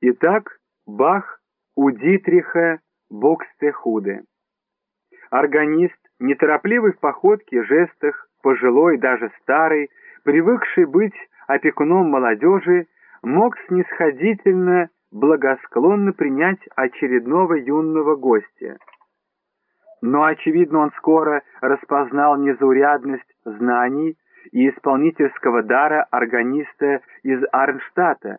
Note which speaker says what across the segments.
Speaker 1: Итак, Бах у Дитриха Бокстехуде. Органист, неторопливый в походке, жестах, пожилой, даже старый, привыкший быть опекуном молодежи, мог снисходительно, благосклонно принять очередного юного гостя. Но, очевидно, он скоро распознал незаурядность знаний и исполнительского дара органиста из Арнштадта,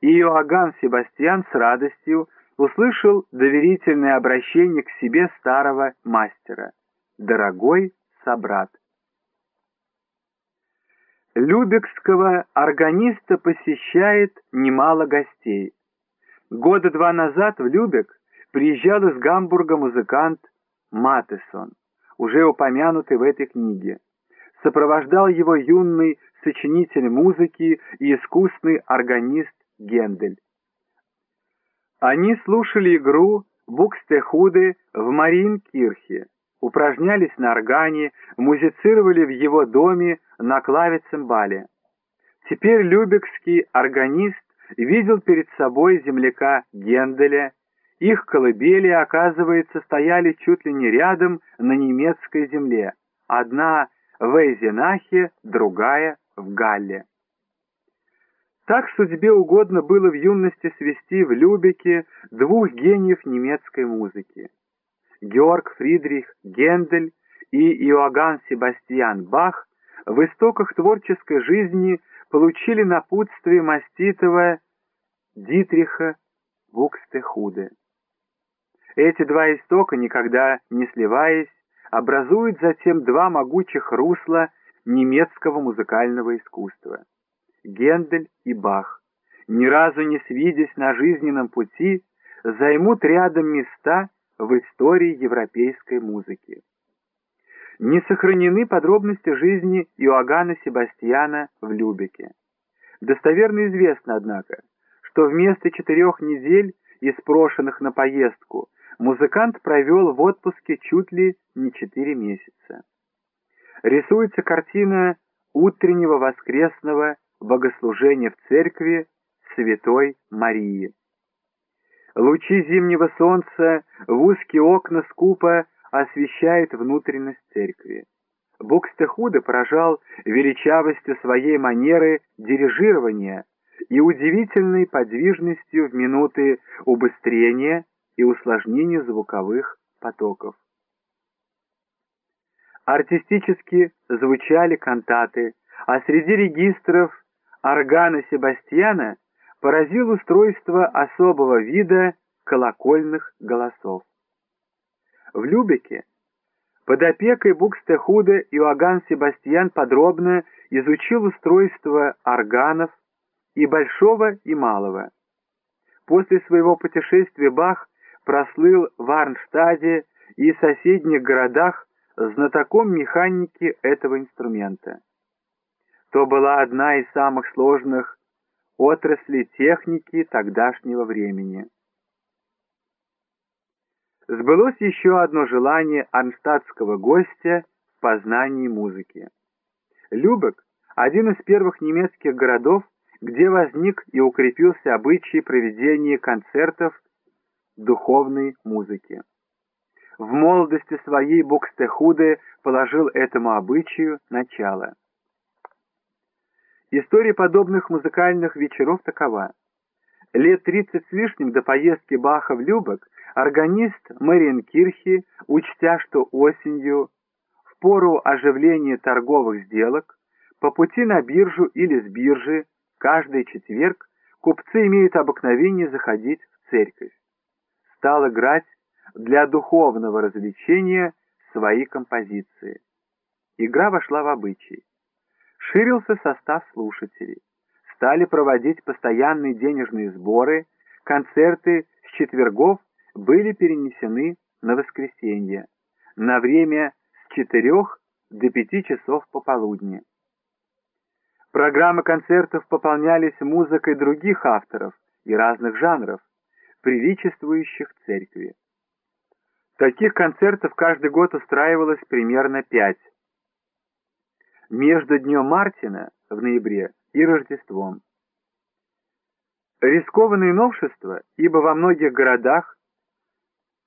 Speaker 1: и Иоганн Себастьян с радостью услышал доверительное обращение к себе старого мастера. «Дорогой собрат». Любекского органиста посещает немало гостей. Года два назад в Любек приезжал из Гамбурга музыкант Матесон, уже упомянутый в этой книге. Сопровождал его юный сочинитель музыки и искусный органист Гендель. Они слушали игру Букстехуды в Маринкирхе, упражнялись на органе, музицировали в его доме на клавицембале. Теперь любекский органист видел перед собой земляка Генделя, их колыбели, оказывается, стояли чуть ли не рядом на немецкой земле, одна в Эйзенахе, другая в Галле. Так судьбе угодно было в юности свести в Любеке двух гениев немецкой музыки. Георг Фридрих Гендель и Иоганн Себастьян Бах в истоках творческой жизни получили напутствие маститого Дитриха Букстехуде. Эти два истока, никогда не сливаясь, образуют затем два могучих русла немецкого музыкального искусства. Гендель и Бах, ни разу не свидясь на жизненном пути, займут рядом места в истории европейской музыки. Не сохранены подробности жизни Иоганна Себастьяна в Любеке. Достоверно известно, однако, что вместо четырех недель, испрошенных на поездку, музыкант провел в отпуске чуть ли не четыре месяца. Рисуется картина утреннего воскресного богослужения в церкви Святой Марии. Лучи зимнего солнца в узкие окна скупо освещают внутренность церкви. Букстехуда поражал величавостью своей манеры дирижирования и удивительной подвижностью в минуты убыстрения и усложнения звуковых потоков. Артистически звучали кантаты, а среди регистров органа Себастьяна поразил устройство особого вида колокольных голосов. В Любеке под опекой Букстехуда Иоганн Себастьян подробно изучил устройство органов и большого, и малого. После своего путешествия Бах прослыл в Арнштаде и соседних городах знатоком механики этого инструмента то была одна из самых сложных отраслей техники тогдашнего времени. Сбылось еще одно желание арнштадтского гостя в познании музыки. Любек – один из первых немецких городов, где возник и укрепился обычай проведения концертов духовной музыки. В молодости своей Букстехуде положил этому обычаю начало. История подобных музыкальных вечеров такова. Лет 30 с лишним до поездки Баха в Любек органист Мариенкирхи, учтя, что осенью, в пору оживления торговых сделок, по пути на биржу или с биржи, каждый четверг, купцы имеют обыкновение заходить в церковь. Стал играть для духовного развлечения свои композиции. Игра вошла в обычай. Ширился состав слушателей. Стали проводить постоянные денежные сборы, концерты с четвергов были перенесены на воскресенье, на время с четырех до пяти часов пополудни. Программы концертов пополнялись музыкой других авторов и разных жанров, приличествующих церкви. Таких концертов каждый год устраивалось примерно пять между Днем Мартина в ноябре и Рождеством. Рискованные новшества, ибо во многих городах